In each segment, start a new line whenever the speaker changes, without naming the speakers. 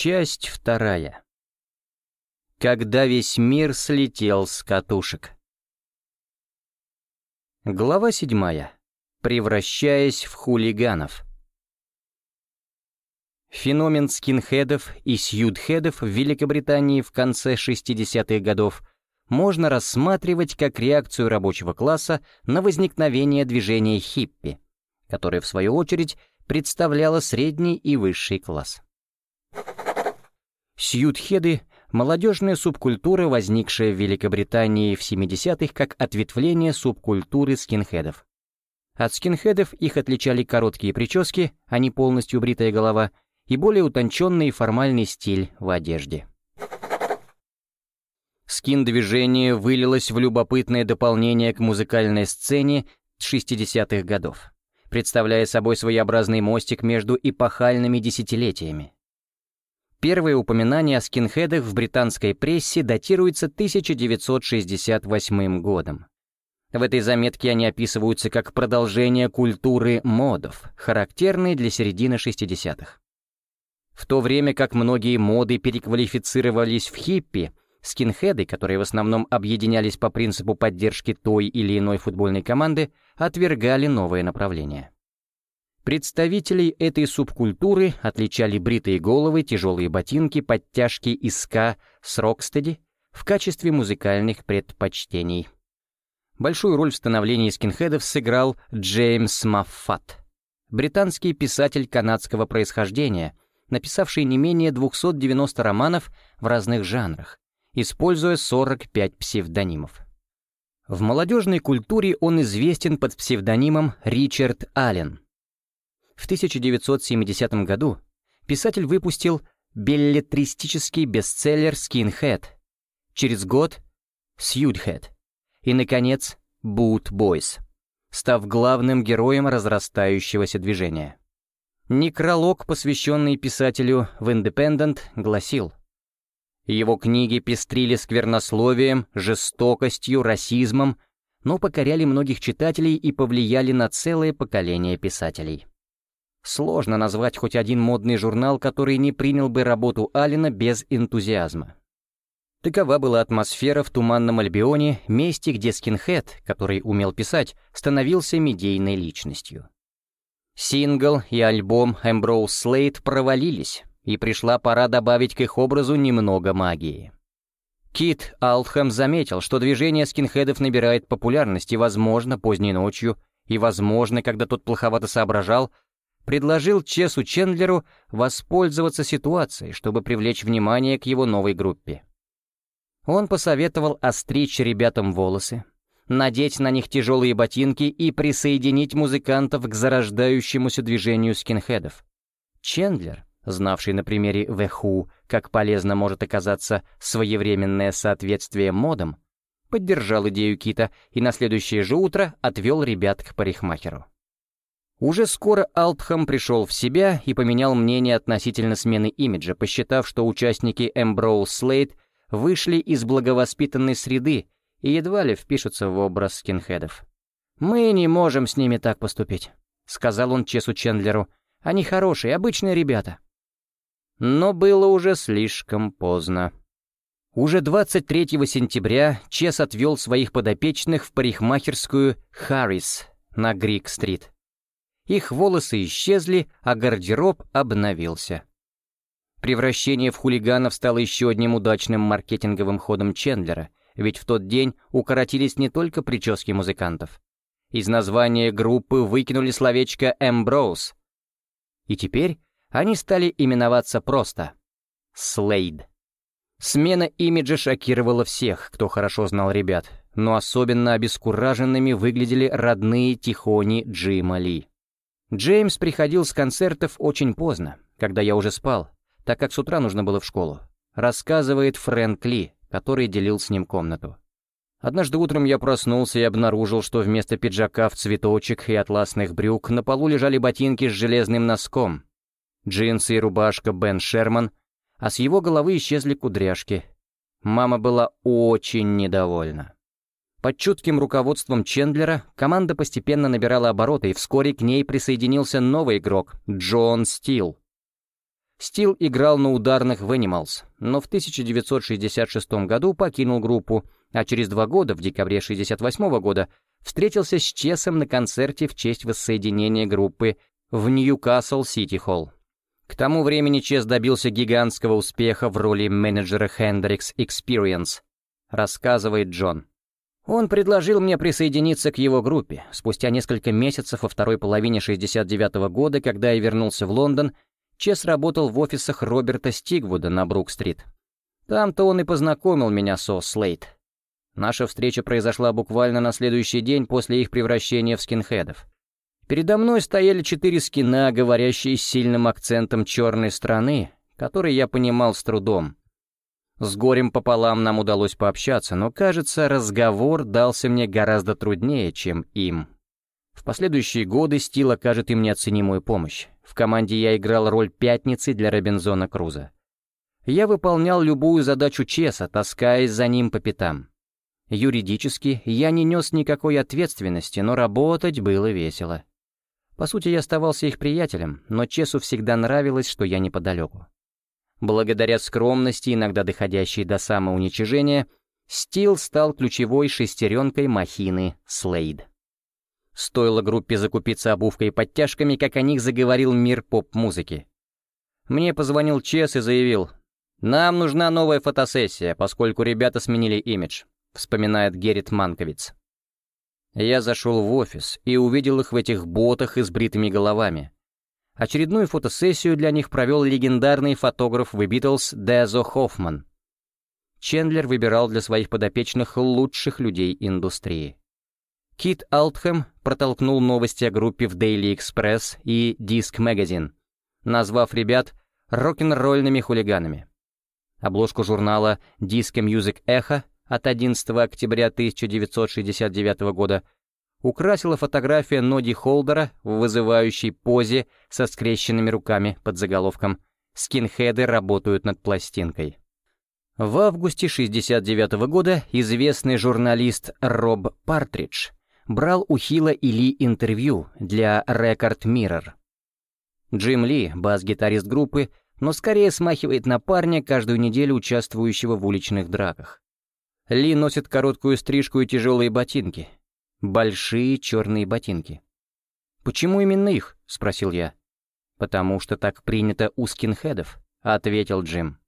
Часть вторая. Когда весь мир слетел с катушек. Глава седьмая. Превращаясь в хулиганов. Феномен скинхедов и сьюдхедов в Великобритании в конце 60-х годов можно рассматривать как реакцию рабочего класса на возникновение движения хиппи, которое, в свою очередь, представляло средний и высший класс. Сьюдхеды — молодежная субкультура, возникшая в Великобритании в 70-х как ответвление субкультуры скинхедов. От скинхедов их отличали короткие прически, а не полностью бритая голова, и более утонченный и формальный стиль в одежде. Скин-движение вылилось в любопытное дополнение к музыкальной сцене 60-х годов, представляя собой своеобразный мостик между эпохальными десятилетиями. Первое упоминание о скинхедах в британской прессе датируется 1968 годом. В этой заметке они описываются как продолжение культуры модов, характерной для середины 60-х. В то время как многие моды переквалифицировались в хиппи, скинхеды, которые в основном объединялись по принципу поддержки той или иной футбольной команды, отвергали новое направление. Представителей этой субкультуры отличали бритые головы, тяжелые ботинки, подтяжки и ска с рокстеди в качестве музыкальных предпочтений. Большую роль в становлении скинхедов сыграл Джеймс Маффат, британский писатель канадского происхождения, написавший не менее 290 романов в разных жанрах, используя 45 псевдонимов. В молодежной культуре он известен под псевдонимом Ричард Аллен — в 1970 году писатель выпустил беллетристический бестселлер «Skinhead», через год «Сьюдхед» и, наконец, «Boot Boys», став главным героем разрастающегося движения. Некролог, посвященный писателю в «Independent», гласил «Его книги пестрили сквернословием, жестокостью, расизмом, но покоряли многих читателей и повлияли на целое поколение писателей». Сложно назвать хоть один модный журнал, который не принял бы работу Алина без энтузиазма. Такова была атмосфера в Туманном Альбионе, месте, где скинхед, который умел писать, становился медийной личностью. Сингл и альбом Ambrose Slate провалились, и пришла пора добавить к их образу немного магии. Кит Алтхэм заметил, что движение скинхедов набирает популярность и, возможно, поздней ночью, и, возможно, когда тот плоховато соображал, предложил Чесу Чендлеру воспользоваться ситуацией, чтобы привлечь внимание к его новой группе. Он посоветовал остричь ребятам волосы, надеть на них тяжелые ботинки и присоединить музыкантов к зарождающемуся движению скинхедов. Чендлер, знавший на примере Who, как полезно может оказаться своевременное соответствие модам, поддержал идею Кита и на следующее же утро отвел ребят к парикмахеру. Уже скоро Алтхам пришел в себя и поменял мнение относительно смены имиджа, посчитав, что участники Эмброуз Слейд вышли из благовоспитанной среды и едва ли впишутся в образ скинхедов. «Мы не можем с ними так поступить», — сказал он Чесу Чендлеру. «Они хорошие, обычные ребята». Но было уже слишком поздно. Уже 23 сентября Чес отвел своих подопечных в парикмахерскую «Харрис» на Грик-стрит. Их волосы исчезли, а гардероб обновился. Превращение в хулиганов стало еще одним удачным маркетинговым ходом Чендлера, ведь в тот день укоротились не только прически музыкантов. Из названия группы выкинули словечко «Эмброуз». И теперь они стали именоваться просто «Слейд». Смена имиджа шокировала всех, кто хорошо знал ребят, но особенно обескураженными выглядели родные Тихони Джима Ли. Джеймс приходил с концертов очень поздно, когда я уже спал, так как с утра нужно было в школу. Рассказывает Фрэнк Ли, который делил с ним комнату. Однажды утром я проснулся и обнаружил, что вместо пиджака в цветочек и атласных брюк на полу лежали ботинки с железным носком, джинсы и рубашка Бен Шерман, а с его головы исчезли кудряшки. Мама была очень недовольна. Под чутким руководством Чендлера команда постепенно набирала обороты, и вскоре к ней присоединился новый игрок — Джон Стил. Стил играл на ударных в Animals, но в 1966 году покинул группу, а через два года, в декабре 1968 года, встретился с Чесом на концерте в честь воссоединения группы в Ньюкасл Сити Холл. К тому времени Чес добился гигантского успеха в роли менеджера Hendrix Experience, рассказывает Джон. Он предложил мне присоединиться к его группе. Спустя несколько месяцев во второй половине 69 -го года, когда я вернулся в Лондон, Чес работал в офисах Роберта Стигвуда на Брук-стрит. Там-то он и познакомил меня со Слейт. Наша встреча произошла буквально на следующий день после их превращения в скинхедов. Передо мной стояли четыре скина, говорящие с сильным акцентом черной страны, который я понимал с трудом. С горем пополам нам удалось пообщаться, но, кажется, разговор дался мне гораздо труднее, чем им. В последующие годы Стил окажет им неоценимую помощь. В команде я играл роль пятницы для Робинзона Круза. Я выполнял любую задачу Чеса, таскаясь за ним по пятам. Юридически я не нес никакой ответственности, но работать было весело. По сути, я оставался их приятелем, но Чесу всегда нравилось, что я неподалеку. Благодаря скромности, иногда доходящей до самоуничижения, Стил стал ключевой шестеренкой махины Слейд. Стоило группе закупиться обувкой и подтяжками, как о них заговорил мир поп-музыки. Мне позвонил Чес и заявил, «Нам нужна новая фотосессия, поскольку ребята сменили имидж», вспоминает Геррит Манковиц. Я зашел в офис и увидел их в этих ботах и с бритыми головами. Очередную фотосессию для них провел легендарный фотограф The Beatles Дезо Хоффман. Чендлер выбирал для своих подопечных лучших людей индустрии. Кит Алтхэм протолкнул новости о группе в Daily Express и Disc Magazine, назвав ребят рок-н-ролльными хулиганами. Обложку журнала Disco Music Echo от 11 октября 1969 года украсила фотография Ноди Холдера в вызывающей позе со скрещенными руками под заголовком «Скинхеды работают над пластинкой». В августе 1969 года известный журналист Роб Партридж брал у Хила и Ли интервью для Record Mirror. Джим Ли, бас-гитарист группы, но скорее смахивает на парня, каждую неделю участвующего в уличных драках. Ли носит короткую стрижку и тяжелые ботинки. Большие черные ботинки. «Почему именно их?» — спросил я. «Потому что так принято у скинхедов», — ответил Джим.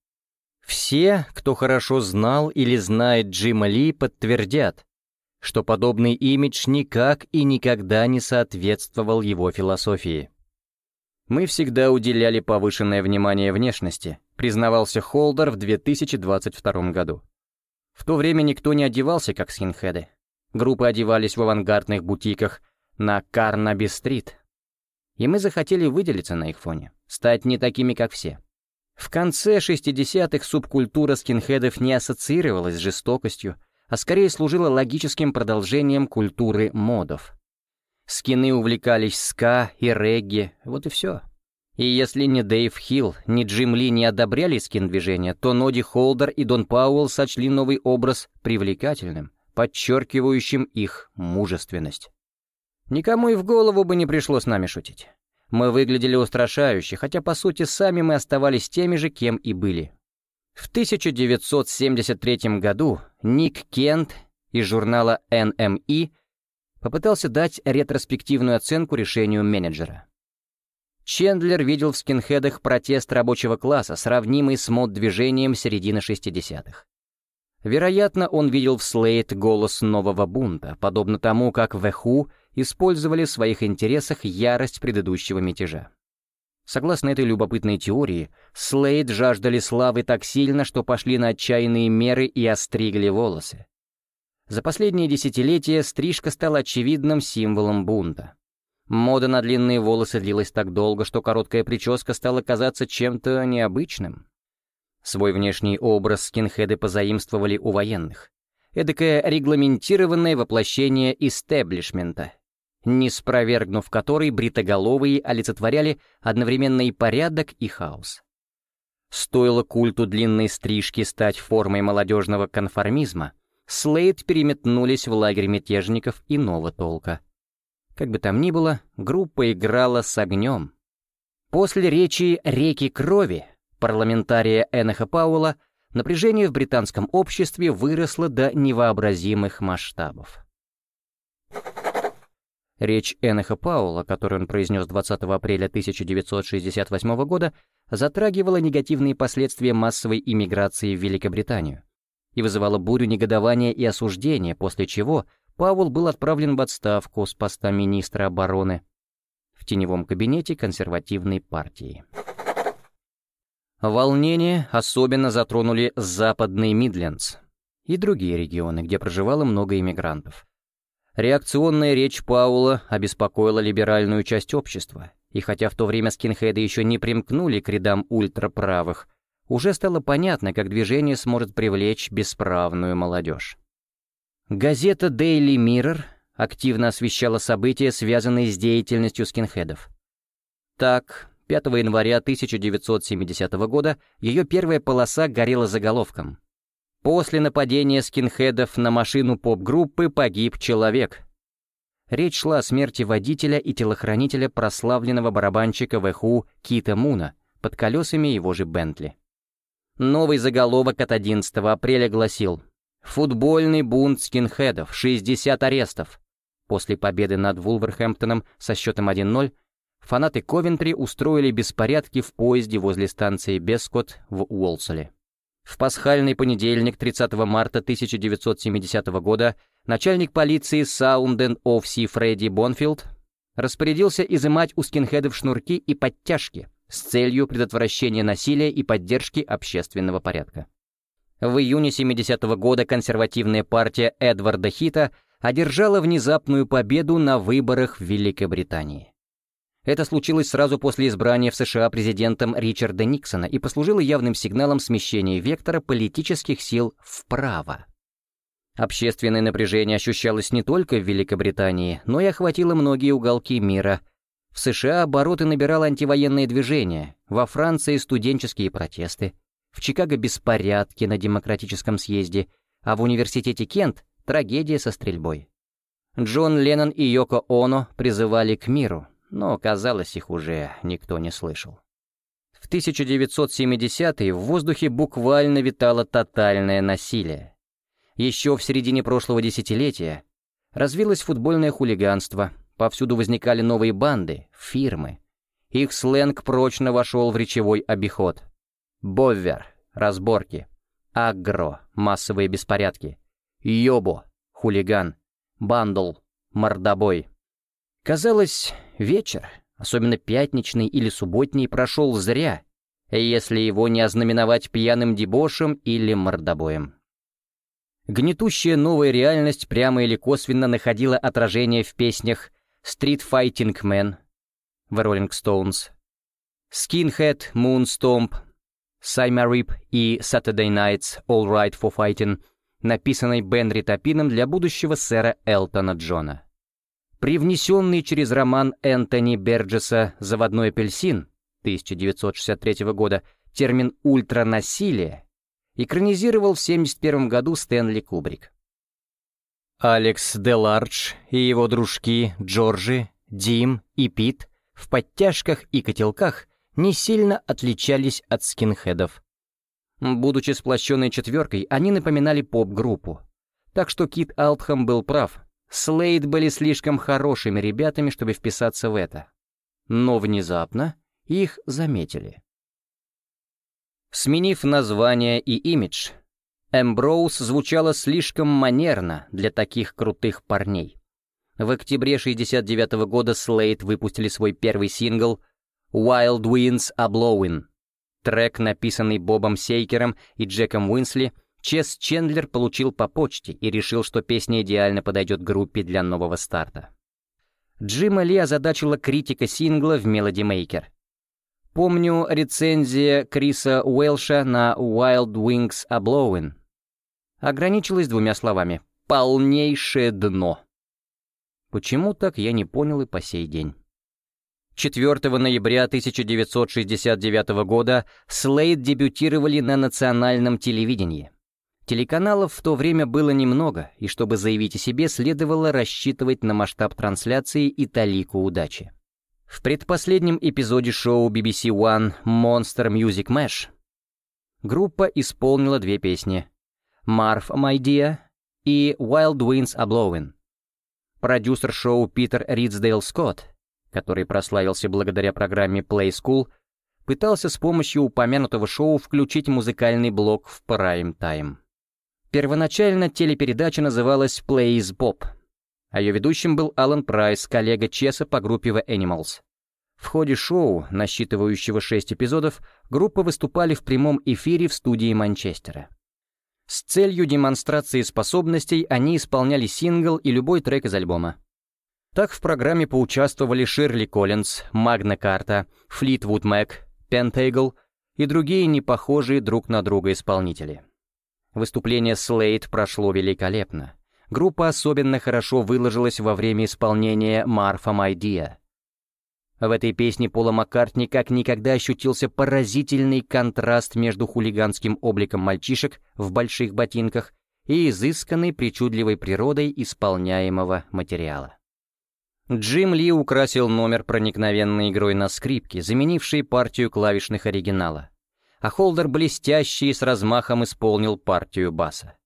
Все, кто хорошо знал или знает Джима Ли, подтвердят, что подобный имидж никак и никогда не соответствовал его философии. «Мы всегда уделяли повышенное внимание внешности», признавался Холдер в 2022 году. В то время никто не одевался как скинхеды. Группы одевались в авангардных бутиках на Карнаби-стрит. И мы захотели выделиться на их фоне, стать не такими, как все. В конце 60-х субкультура скинхедов не ассоциировалась с жестокостью, а скорее служила логическим продолжением культуры модов. Скины увлекались ска и регги, вот и все. И если ни Дэйв Хилл, ни Джим Ли не одобряли скин-движение, то Ноди Холдер и Дон Пауэлл сочли новый образ привлекательным, подчеркивающим их мужественность. Никому и в голову бы не пришло с нами шутить. Мы выглядели устрашающе, хотя по сути сами мы оставались теми же, кем и были. В 1973 году Ник Кент из журнала NME попытался дать ретроспективную оценку решению менеджера. Чендлер видел в скинхедах протест рабочего класса, сравнимый с мод-движением середины 60-х. Вероятно, он видел в Слейт голос нового бунта, подобно тому, как в Эху использовали в своих интересах ярость предыдущего мятежа. Согласно этой любопытной теории, Слейд жаждали славы так сильно, что пошли на отчаянные меры и остригли волосы. За последние десятилетия стрижка стала очевидным символом бунта. Мода на длинные волосы длилась так долго, что короткая прическа стала казаться чем-то необычным. Свой внешний образ скинхеды позаимствовали у военных. Эдакое регламентированное воплощение истеблишмента, не спровергнув который бритоголовые олицетворяли одновременно и порядок, и хаос. Стоило культу длинной стрижки стать формой молодежного конформизма, Слейд переметнулись в лагерь мятежников иного толка — как бы там ни было, группа играла с огнем. После речи «Реки крови» парламентария Эноха Пауэлла напряжение в британском обществе выросло до невообразимых масштабов. Речь Эноха Пауэлла, которую он произнес 20 апреля 1968 года, затрагивала негативные последствия массовой иммиграции в Великобританию и вызывала бурю негодования и осуждения, после чего Пауэлл был отправлен в отставку с поста министра обороны в теневом кабинете консервативной партии. Волнения особенно затронули западный Мидлендс и другие регионы, где проживало много иммигрантов. Реакционная речь Паула обеспокоила либеральную часть общества, и хотя в то время скинхеды еще не примкнули к рядам ультраправых, уже стало понятно, как движение сможет привлечь бесправную молодежь. Газета Daily Mirror активно освещала события, связанные с деятельностью скинхедов. Так, 5 января 1970 года ее первая полоса горела заголовком «После нападения скинхедов на машину поп-группы погиб человек». Речь шла о смерти водителя и телохранителя прославленного барабанщика ВХУ Кита Муна под колесами его же Бентли. Новый заголовок от 11 апреля гласил «Футбольный бунт скинхедов, 60 арестов». После победы над Вулверхэмптоном со счетом 1-0 фанаты Ковентри устроили беспорядки в поезде возле станции Бескот в Уолсоле. В пасхальный понедельник 30 марта 1970 года начальник полиции Саунден Офси Фредди Бонфилд распорядился изымать у скинхедов шнурки и подтяжки с целью предотвращения насилия и поддержки общественного порядка. В июне 70 -го года консервативная партия Эдварда Хита одержала внезапную победу на выборах в Великобритании. Это случилось сразу после избрания в США президентом Ричарда Никсона и послужило явным сигналом смещения вектора политических сил вправо. Общественное напряжение ощущалось не только в Великобритании, но и охватило многие уголки мира. В США обороты набирало антивоенные движения, во Франции студенческие протесты, в Чикаго беспорядки на демократическом съезде, а в университете Кент Трагедия со стрельбой. Джон Леннон и Йоко Оно призывали к миру, но, казалось, их уже никто не слышал. В 1970-е в воздухе буквально витало тотальное насилие. Еще в середине прошлого десятилетия развилось футбольное хулиганство, повсюду возникали новые банды, фирмы. Их сленг прочно вошел в речевой обиход. Боввер — разборки. Агро — массовые беспорядки. Йобо, хулиган, бандл, мордобой. Казалось, вечер, особенно пятничный или субботний, прошел зря, если его не ознаменовать пьяным дебошем или мордобоем. Гнетущая новая реальность прямо или косвенно находила отражение в песнях «Street Fighting Man» в Rolling Stones, «Skinhead Moonstomp», «Symariп» и «Saturday Nights All Right for Fighting» написанной Бенри Топином для будущего сэра Элтона Джона. Привнесенный через роман Энтони Берджеса «Заводной апельсин» 1963 года термин «ультранасилие» экранизировал в 1971 году Стэнли Кубрик. Алекс Делардж и его дружки Джорджи, Дим и Пит в подтяжках и котелках не сильно отличались от скинхедов. Будучи сплощенной четверкой, они напоминали поп-группу. Так что Кит Алтхам был прав. Слейд были слишком хорошими ребятами, чтобы вписаться в это. Но внезапно их заметили. Сменив название и имидж, Эмброуз звучала слишком манерно для таких крутых парней. В октябре 69 -го года Слейд выпустили свой первый сингл «Wild Winds Are Blowing», Трек, написанный Бобом Сейкером и Джеком Уинсли, Чес Чендлер получил по почте и решил, что песня идеально подойдет группе для нового старта. Джима Ли озадачила критика сингла в Melody Maker. Помню рецензия Криса Уэлша на Wild Wings A Blowing. Ограничилась двумя словами «полнейшее дно». Почему так, я не понял и по сей день. 4 ноября 1969 года Слейд дебютировали на национальном телевидении. Телеканалов в то время было немного, и чтобы заявить о себе, следовало рассчитывать на масштаб трансляции и талику удачи. В предпоследнем эпизоде шоу BBC One Monster Music Mash группа исполнила две песни «Marv My Dear» и «Wild Winds Are Blowing». Продюсер шоу Питер Ридсдейл Скотт, который прославился благодаря программе Play School, пытался с помощью упомянутого шоу включить музыкальный блок в прайм-тайм. Первоначально телепередача называлась Plays Pop — а ее ведущим был Алан Прайс, коллега Чеса по группе The Animals. В ходе шоу, насчитывающего шесть эпизодов, группа выступали в прямом эфире в студии Манчестера. С целью демонстрации способностей они исполняли сингл и любой трек из альбома. Так в программе поучаствовали Ширли Коллинз, Magna Carta, Fleetwood Mac, Pentangle и другие непохожие друг на друга исполнители. Выступление Слейд прошло великолепно группа особенно хорошо выложилась во время исполнения «Марфа Майдия». В этой песне Пола Маккартни как никогда ощутился поразительный контраст между хулиганским обликом мальчишек в больших ботинках и изысканной причудливой природой исполняемого материала. Джим Ли украсил номер проникновенной игрой на скрипке, заменившей партию клавишных оригинала, а Холдер блестящий с размахом исполнил партию баса.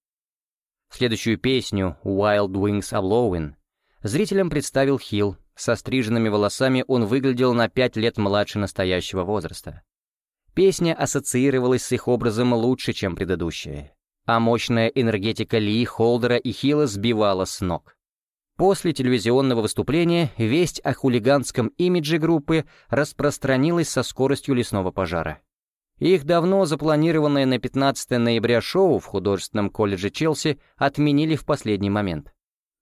Следующую песню «Wild Wings are Blowing» зрителям представил Хилл. Со стриженными волосами он выглядел на пять лет младше настоящего возраста. Песня ассоциировалась с их образом лучше, чем предыдущая, а мощная энергетика Ли, Холдера и Хилла сбивала с ног. После телевизионного выступления весть о хулиганском имидже группы распространилась со скоростью лесного пожара. Их давно запланированное на 15 ноября шоу в художественном колледже Челси отменили в последний момент.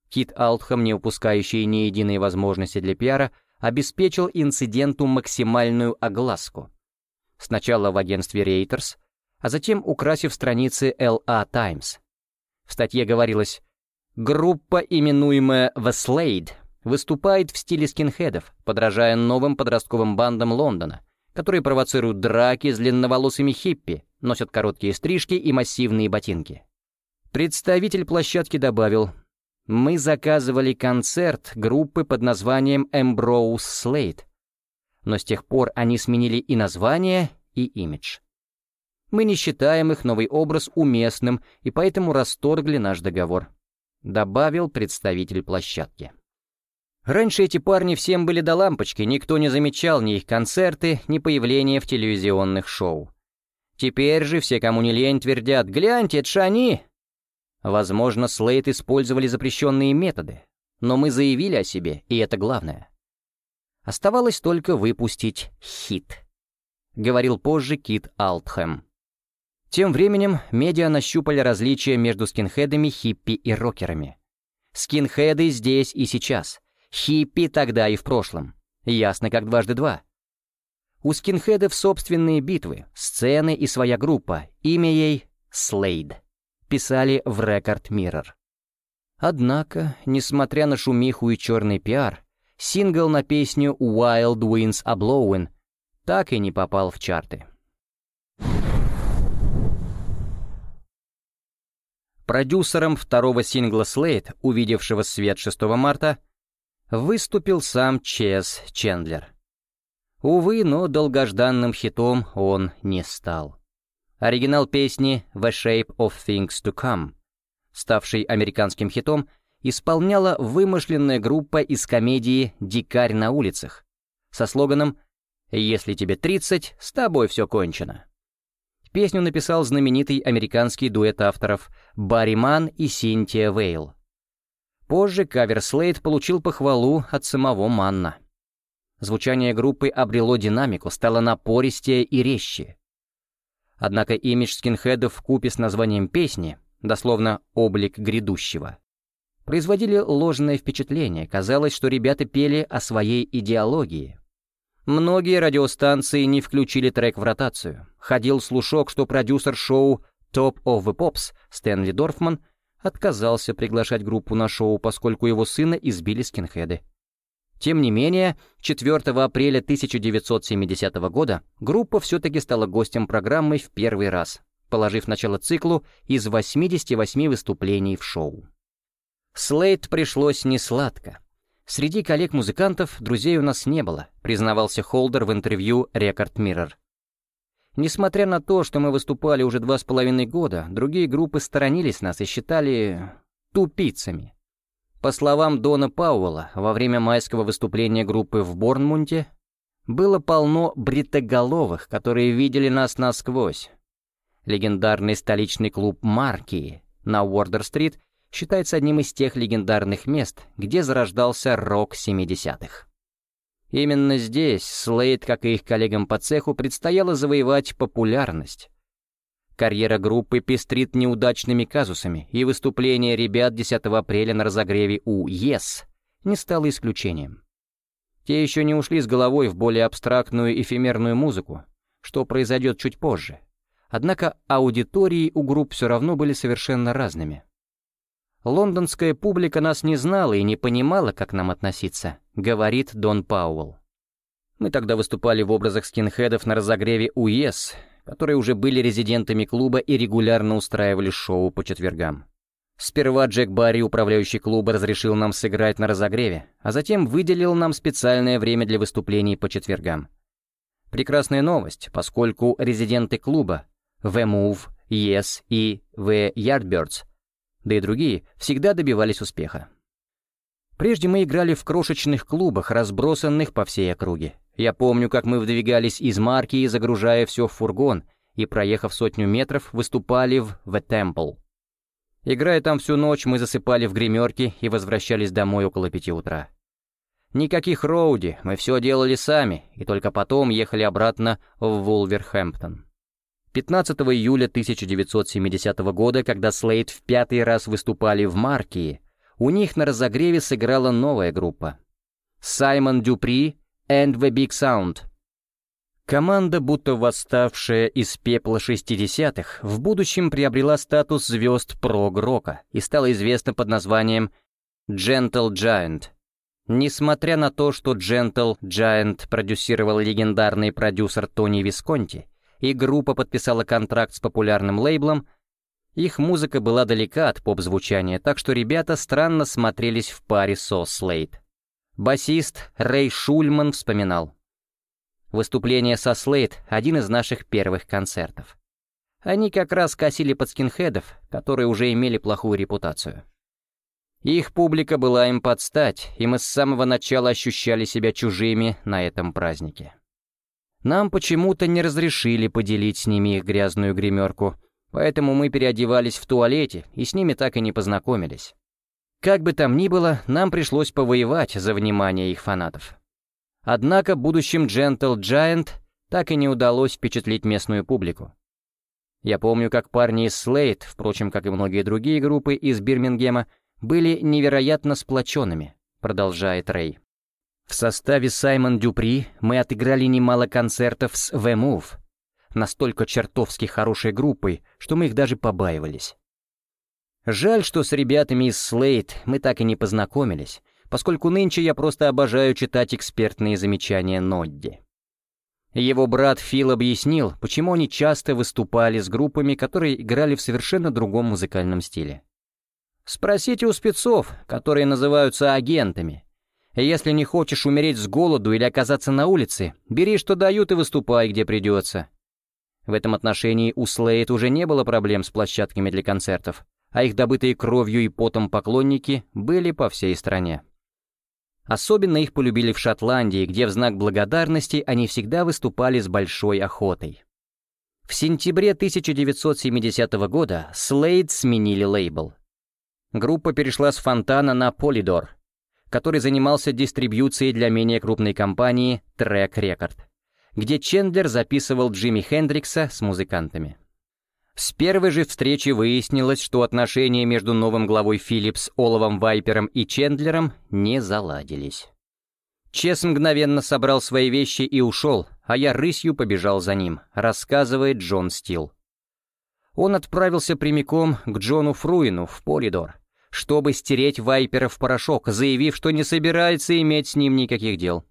Кит Алтхам, не упускающий ни единой возможности для пиара, обеспечил инциденту максимальную огласку. Сначала в агентстве Reuters, а затем украсив страницы LA Times. В статье говорилось «Группа, именуемая The Slade, выступает в стиле скинхедов, подражая новым подростковым бандам Лондона — которые провоцируют драки с длинноволосыми хиппи, носят короткие стрижки и массивные ботинки. Представитель площадки добавил, «Мы заказывали концерт группы под названием Ambrose Slate, но с тех пор они сменили и название, и имидж. Мы не считаем их новый образ уместным и поэтому расторгли наш договор», добавил представитель площадки. Раньше эти парни всем были до лампочки, никто не замечал ни их концерты, ни появления в телевизионных шоу. Теперь же все, кому не лень, твердят «Гляньте, это они!» Возможно, Слейт использовали запрещенные методы, но мы заявили о себе, и это главное. Оставалось только выпустить хит. Говорил позже Кит Алтхэм. Тем временем медиа нащупали различия между скинхедами, хиппи и рокерами. Скинхеды здесь и сейчас — Хиппи тогда и в прошлом. Ясно как дважды два. У скинхедов собственные битвы, сцены и своя группа, имя ей — Слейд. Писали в Record Mirror. Однако, несмотря на шумиху и черный пиар, сингл на песню «Wild Winds Are Blowing» так и не попал в чарты. Продюсером второго сингла Slade, увидевшего свет 6 марта, выступил сам Чес Чендлер. Увы, но долгожданным хитом он не стал. Оригинал песни «The Shape of Things to Come», ставший американским хитом, исполняла вымышленная группа из комедии «Дикарь на улицах» со слоганом «Если тебе 30, с тобой все кончено». Песню написал знаменитый американский дуэт авторов Барри Ман и Синтия Вейл. Позже кавер Слейд получил похвалу от самого Манна. Звучание группы обрело динамику, стало напористее и резче. Однако имидж скинхедов купе с названием песни, дословно «облик грядущего», производили ложное впечатление, казалось, что ребята пели о своей идеологии. Многие радиостанции не включили трек в ротацию. Ходил слушок, что продюсер шоу «Top of the Pops» Стэнли Дорфман — отказался приглашать группу на шоу, поскольку его сына избили скинхеды. Тем не менее, 4 апреля 1970 года группа все-таки стала гостем программы в первый раз, положив начало циклу из 88 выступлений в шоу. Слейд пришлось несладко. Среди коллег-музыкантов друзей у нас не было, признавался Холдер в интервью Record Mirror. Несмотря на то, что мы выступали уже два с половиной года, другие группы сторонились нас и считали тупицами. По словам Дона Пауэлла, во время майского выступления группы в Борнмунте было полно бритоголовых, которые видели нас насквозь. Легендарный столичный клуб «Марки» на Уордер-стрит считается одним из тех легендарных мест, где зарождался рок 70-х. Именно здесь Слейд, как и их коллегам по цеху, предстояло завоевать популярность. Карьера группы пестрит неудачными казусами, и выступление ребят 10 апреля на разогреве у «Yes» не стало исключением. Те еще не ушли с головой в более абстрактную эфемерную музыку, что произойдет чуть позже. Однако аудитории у групп все равно были совершенно разными. Лондонская публика нас не знала и не понимала, как нам относиться, говорит Дон Пауэлл. Мы тогда выступали в образах скинхедов на разогреве УЕС, которые уже были резидентами клуба и регулярно устраивали шоу по четвергам. Сперва Джек Барри, управляющий клуба, разрешил нам сыграть на разогреве, а затем выделил нам специальное время для выступлений по четвергам. Прекрасная новость, поскольку резиденты клуба The Move, Yes и The Yardbirds — да и другие, всегда добивались успеха. Прежде мы играли в крошечных клубах, разбросанных по всей округе. Я помню, как мы выдвигались из марки, загружая все в фургон, и, проехав сотню метров, выступали в The Temple. Играя там всю ночь, мы засыпали в гримерке и возвращались домой около пяти утра. Никаких роуди, мы все делали сами, и только потом ехали обратно в Вулверхэмптон. 15 июля 1970 года, когда Слейд в пятый раз выступали в Маркии, у них на разогреве сыграла новая группа. Саймон Дюпри and the Big Sound. Команда, будто восставшая из пепла 60-х, в будущем приобрела статус звезд прог-рока и стала известна под названием Gentle Giant. Несмотря на то, что Gentle Giant продюсировал легендарный продюсер Тони Висконти, и группа подписала контракт с популярным лейблом, их музыка была далека от поп-звучания, так что ребята странно смотрелись в паре со Слейд. Басист Рэй Шульман вспоминал. Выступление со Слейд — один из наших первых концертов. Они как раз косили под скинхедов, которые уже имели плохую репутацию. Их публика была им под стать, и мы с самого начала ощущали себя чужими на этом празднике. Нам почему-то не разрешили поделить с ними их грязную гримерку, поэтому мы переодевались в туалете и с ними так и не познакомились. Как бы там ни было, нам пришлось повоевать за внимание их фанатов. Однако будущим Gentle Giant так и не удалось впечатлить местную публику. Я помню, как парни из Slate, впрочем, как и многие другие группы из Бирмингема, были невероятно сплоченными, продолжает Рэй. В составе Саймон Дюпри мы отыграли немало концертов с The Move, настолько чертовски хорошей группой, что мы их даже побаивались. Жаль, что с ребятами из Slate мы так и не познакомились, поскольку нынче я просто обожаю читать экспертные замечания Нодди. Его брат Фил объяснил, почему они часто выступали с группами, которые играли в совершенно другом музыкальном стиле. Спросите у спецов, которые называются агентами, если не хочешь умереть с голоду или оказаться на улице, бери, что дают, и выступай, где придется. В этом отношении у Слейд уже не было проблем с площадками для концертов, а их добытые кровью и потом поклонники были по всей стране. Особенно их полюбили в Шотландии, где в знак благодарности они всегда выступали с большой охотой. В сентябре 1970 года Слейд сменили лейбл. Группа перешла с Фонтана на Полидор — который занимался дистрибьюцией для менее крупной компании Track Record, где Чендлер записывал Джимми Хендрикса с музыкантами. С первой же встречи выяснилось, что отношения между новым главой Philips, Оловом Вайпером и Чендлером не заладились. Чес мгновенно собрал свои вещи и ушел, а я рысью побежал за ним, рассказывает Джон Стил. Он отправился прямиком к Джону Фруину в Полидор, чтобы стереть Вайпера в порошок, заявив, что не собирается иметь с ним никаких дел.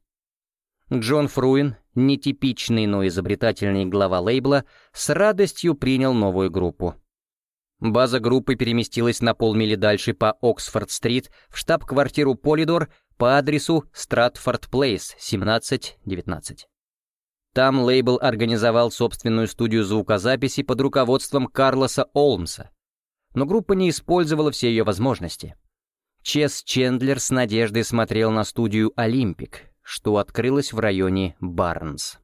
Джон Фруин, нетипичный, но изобретательный глава лейбла, с радостью принял новую группу. База группы переместилась на полмили дальше по Оксфорд-стрит в штаб-квартиру Полидор по адресу Стратфорд Плейс, 1719. Там лейбл организовал собственную студию звукозаписи под руководством Карлоса Олмса, но группа не использовала все ее возможности. Чес Чендлер с надеждой смотрел на студию «Олимпик», что открылась в районе Барнс.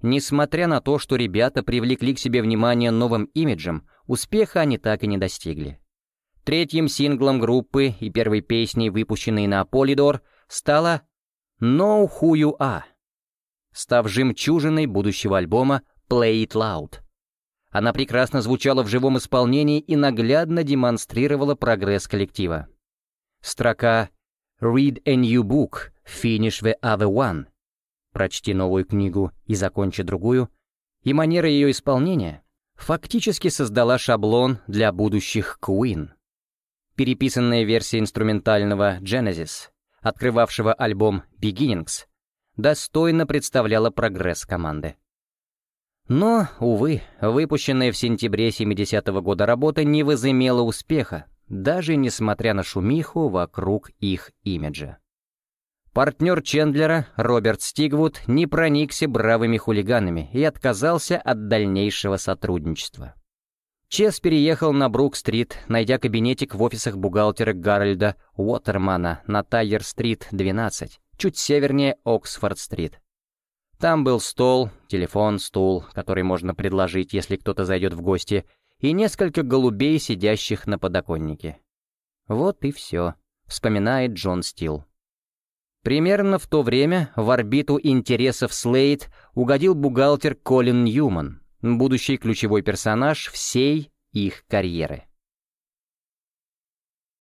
Несмотря на то, что ребята привлекли к себе внимание новым имиджем, успеха они так и не достигли. Третьим синглом группы и первой песней, выпущенной на Polydor, стала «Know Who You Are», став жемчужиной будущего альбома «Play It Loud». Она прекрасно звучала в живом исполнении и наглядно демонстрировала прогресс коллектива. Строка «Read a new book, finish the other one» «Прочти новую книгу и закончи другую» и манера ее исполнения фактически создала шаблон для будущих Queen. Переписанная версия инструментального Genesis, открывавшего альбом Beginnings, достойно представляла прогресс команды. Но, увы, выпущенная в сентябре 70-го года работа не возымела успеха, даже несмотря на шумиху вокруг их имиджа. Партнер Чендлера, Роберт Стигвуд, не проникся бравыми хулиганами и отказался от дальнейшего сотрудничества. Чес переехал на Брук-стрит, найдя кабинетик в офисах бухгалтера Гарольда Уотермана на Тайер-стрит, 12, чуть севернее Оксфорд-стрит. Там был стол, телефон, стул, который можно предложить, если кто-то зайдет в гости, и несколько голубей, сидящих на подоконнике. Вот и все, вспоминает Джон Стил. Примерно в то время в орбиту интересов Слейд угодил бухгалтер Колин Ньюман, будущий ключевой персонаж всей их карьеры.